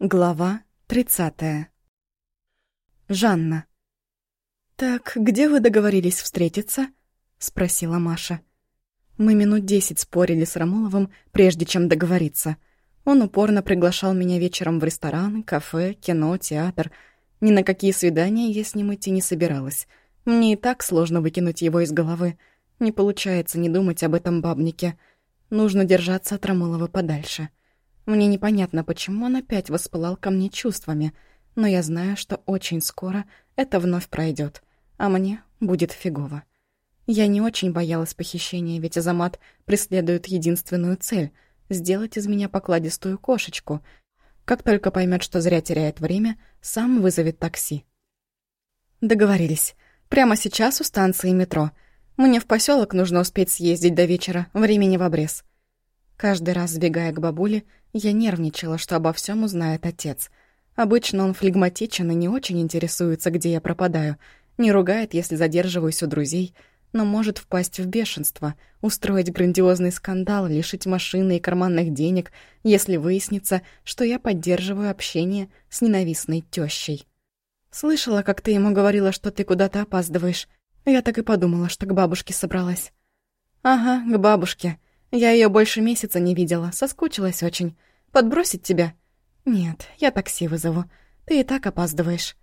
Глава 30. Жанна. «Так, где вы договорились встретиться?» — спросила Маша. Мы минут десять спорили с Рамуловым, прежде чем договориться. Он упорно приглашал меня вечером в ресторан, кафе, кино, театр. Ни на какие свидания я с ним идти не собиралась. Мне и так сложно выкинуть его из головы. Не получается не думать об этом бабнике. Нужно держаться от Рамулова подальше. — мне непонятно, почему он опять воспылал ко мне чувствами, но я знаю, что очень скоро это вновь пройдет, а мне будет фигово. Я не очень боялась похищения, ведь Азамат преследует единственную цель — сделать из меня покладистую кошечку. Как только поймет, что зря теряет время, сам вызовет такси. Договорились. Прямо сейчас у станции метро. Мне в поселок нужно успеть съездить до вечера, времени в обрез. Каждый раз, сбегая к бабуле, я нервничала, что обо всем узнает отец. Обычно он флегматичен и не очень интересуется, где я пропадаю, не ругает, если задерживаюсь у друзей, но может впасть в бешенство, устроить грандиозный скандал, лишить машины и карманных денег, если выяснится, что я поддерживаю общение с ненавистной тёщей. «Слышала, как ты ему говорила, что ты куда-то опаздываешь. Я так и подумала, что к бабушке собралась». «Ага, к бабушке. Я ее больше месяца не видела, соскучилась очень. Подбросить тебя? Нет, я такси вызову. Ты и так опаздываешь.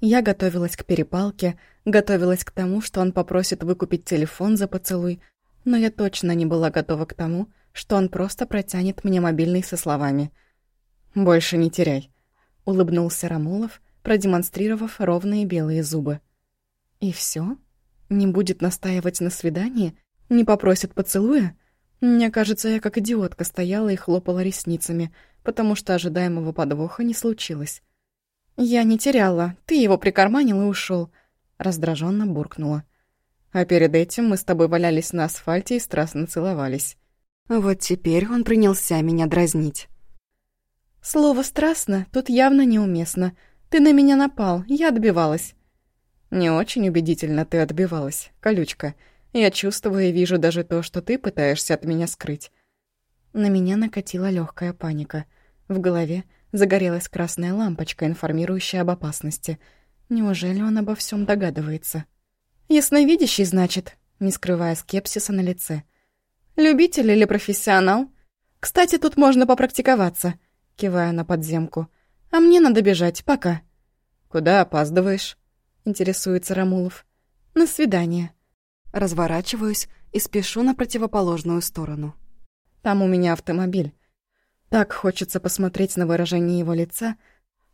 Я готовилась к перепалке, готовилась к тому, что он попросит выкупить телефон за поцелуй, но я точно не была готова к тому, что он просто протянет мне мобильный со словами «Больше не теряй», — улыбнулся Рамулов, продемонстрировав ровные белые зубы. «И все? Не будет настаивать на свидании?» Не попросит поцелуя? Мне кажется, я как идиотка стояла и хлопала ресницами, потому что ожидаемого подвоха не случилось. «Я не теряла. Ты его прикарманил и ушел. раздраженно буркнула. А перед этим мы с тобой валялись на асфальте и страстно целовались. Вот теперь он принялся меня дразнить. «Слово «страстно» тут явно неуместно. Ты на меня напал, я отбивалась». «Не очень убедительно ты отбивалась, колючка. Я чувствую и вижу даже то, что ты пытаешься от меня скрыть». На меня накатила легкая паника. В голове загорелась красная лампочка, информирующая об опасности. Неужели он обо всем догадывается? «Ясновидящий, значит?» не скрывая скепсиса на лице. «Любитель или профессионал? Кстати, тут можно попрактиковаться», кивая на подземку. «А мне надо бежать, пока». «Куда опаздываешь?» интересуется Рамулов. «На свидание». Разворачиваюсь и спешу на противоположную сторону. Там у меня автомобиль. Так хочется посмотреть на выражение его лица,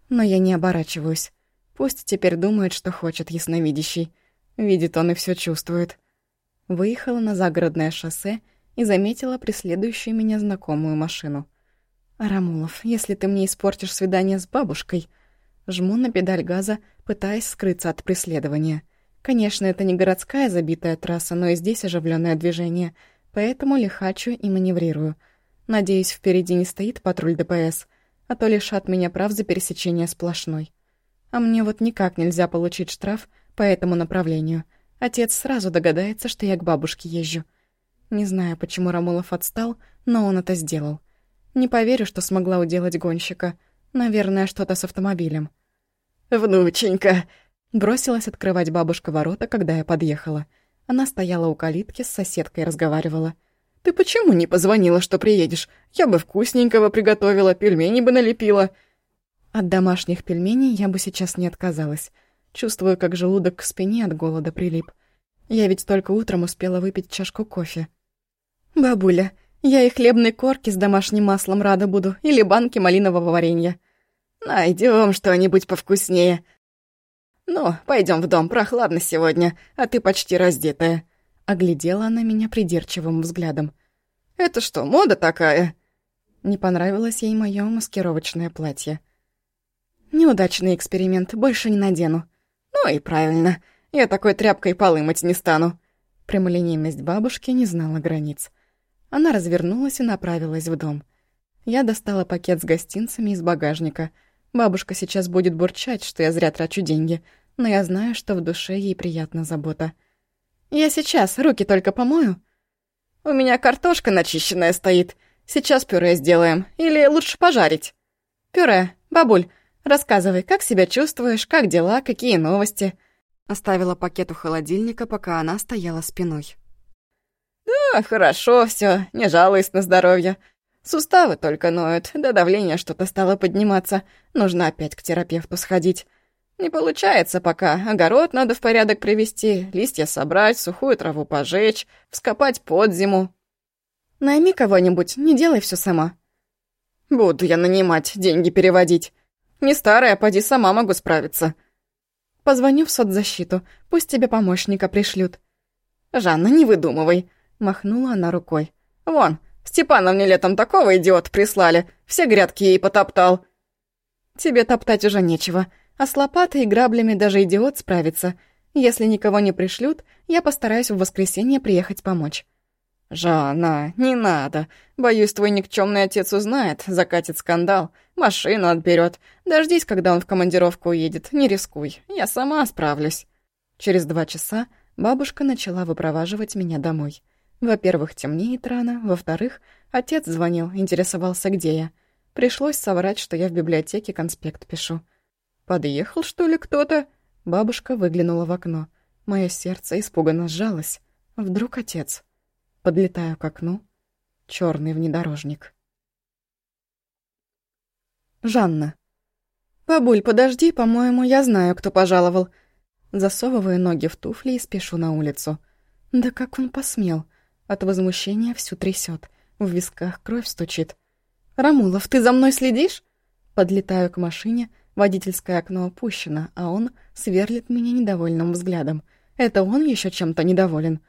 но я не оборачиваюсь. Пусть теперь думает, что хочет ясновидящий. Видит он и все чувствует. Выехала на загородное шоссе и заметила преследующую меня знакомую машину. «Рамулов, если ты мне испортишь свидание с бабушкой...» Жму на педаль газа, пытаясь скрыться от преследования — Конечно, это не городская забитая трасса, но и здесь оживленное движение, поэтому лихачу и маневрирую. Надеюсь, впереди не стоит патруль ДПС, а то лишат меня прав за пересечение сплошной. А мне вот никак нельзя получить штраф по этому направлению. Отец сразу догадается, что я к бабушке езжу. Не знаю, почему Рамулов отстал, но он это сделал. Не поверю, что смогла уделать гонщика. Наверное, что-то с автомобилем. «Внученька!» Бросилась открывать бабушка ворота, когда я подъехала. Она стояла у калитки, с соседкой разговаривала. «Ты почему не позвонила, что приедешь? Я бы вкусненького приготовила, пельмени бы налепила». От домашних пельменей я бы сейчас не отказалась. Чувствую, как желудок к спине от голода прилип. Я ведь только утром успела выпить чашку кофе. «Бабуля, я и хлебной корки с домашним маслом рада буду, или банки малинового варенья». Найдем что-нибудь повкуснее», «Ну, пойдем в дом, прохладно сегодня, а ты почти раздетая». Оглядела она меня придирчивым взглядом. «Это что, мода такая?» Не понравилось ей моё маскировочное платье. «Неудачный эксперимент, больше не надену». «Ну и правильно, я такой тряпкой полы мыть не стану». Прямолинейность бабушки не знала границ. Она развернулась и направилась в дом. Я достала пакет с гостинцами из багажника — Бабушка сейчас будет бурчать, что я зря трачу деньги, но я знаю, что в душе ей приятна забота. «Я сейчас, руки только помою». «У меня картошка начищенная стоит. Сейчас пюре сделаем. Или лучше пожарить. Пюре. Бабуль, рассказывай, как себя чувствуешь, как дела, какие новости?» Оставила пакет у холодильника, пока она стояла спиной. «Да, хорошо все, не жалуюсь на здоровье. Суставы только ноют, да давление что-то стало подниматься. Нужно опять к терапевту сходить. Не получается пока. Огород надо в порядок привести, листья собрать, сухую траву пожечь, вскопать под зиму. Найми кого-нибудь, не делай все сама. Буду я нанимать, деньги переводить. Не старая, поди сама могу справиться. Позвоню в соцзащиту, пусть тебе помощника пришлют. Жанна, не выдумывай, махнула она рукой. Вон, Степана мне летом такого идиот прислали, все грядки ей потоптал. Тебе топтать уже нечего. А с лопатой и граблями даже идиот справится. Если никого не пришлют, я постараюсь в воскресенье приехать помочь». «Жанна, не надо. Боюсь, твой никчемный отец узнает, закатит скандал, машину отберет. Дождись, когда он в командировку уедет, не рискуй, я сама справлюсь». Через два часа бабушка начала выпроваживать меня домой. Во-первых, темнеет рано, во-вторых, отец звонил, интересовался, где я. Пришлось соврать, что я в библиотеке конспект пишу. «Подъехал, что ли, кто-то?» Бабушка выглянула в окно. Мое сердце испуганно сжалось. Вдруг отец. Подлетаю к окну. Черный внедорожник. Жанна. «Бабуль, подожди, по-моему, я знаю, кто пожаловал». Засовываю ноги в туфли и спешу на улицу. Да как он посмел? От возмущения всю трясет, в висках кровь стучит. «Рамулов, ты за мной следишь?» Подлетаю к машине, Водительское окно опущено, а он сверлит меня недовольным взглядом. Это он еще чем-то недоволен.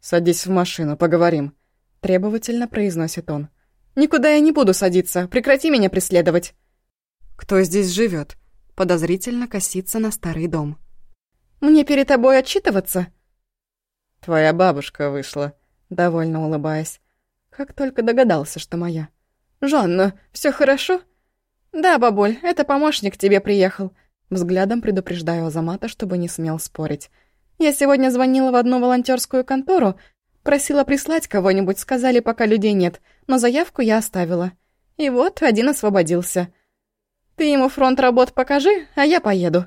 «Садись в машину, поговорим», — требовательно произносит он. «Никуда я не буду садиться, прекрати меня преследовать». «Кто здесь живет? подозрительно косится на старый дом. «Мне перед тобой отчитываться?» «Твоя бабушка вышла», — довольно улыбаясь. Как только догадался, что моя. «Жанна, все хорошо?» «Да, бабуль, это помощник тебе приехал». Взглядом предупреждаю Азамата, чтобы не смел спорить. «Я сегодня звонила в одну волонтерскую контору, просила прислать кого-нибудь, сказали, пока людей нет, но заявку я оставила. И вот один освободился. Ты ему фронт работ покажи, а я поеду».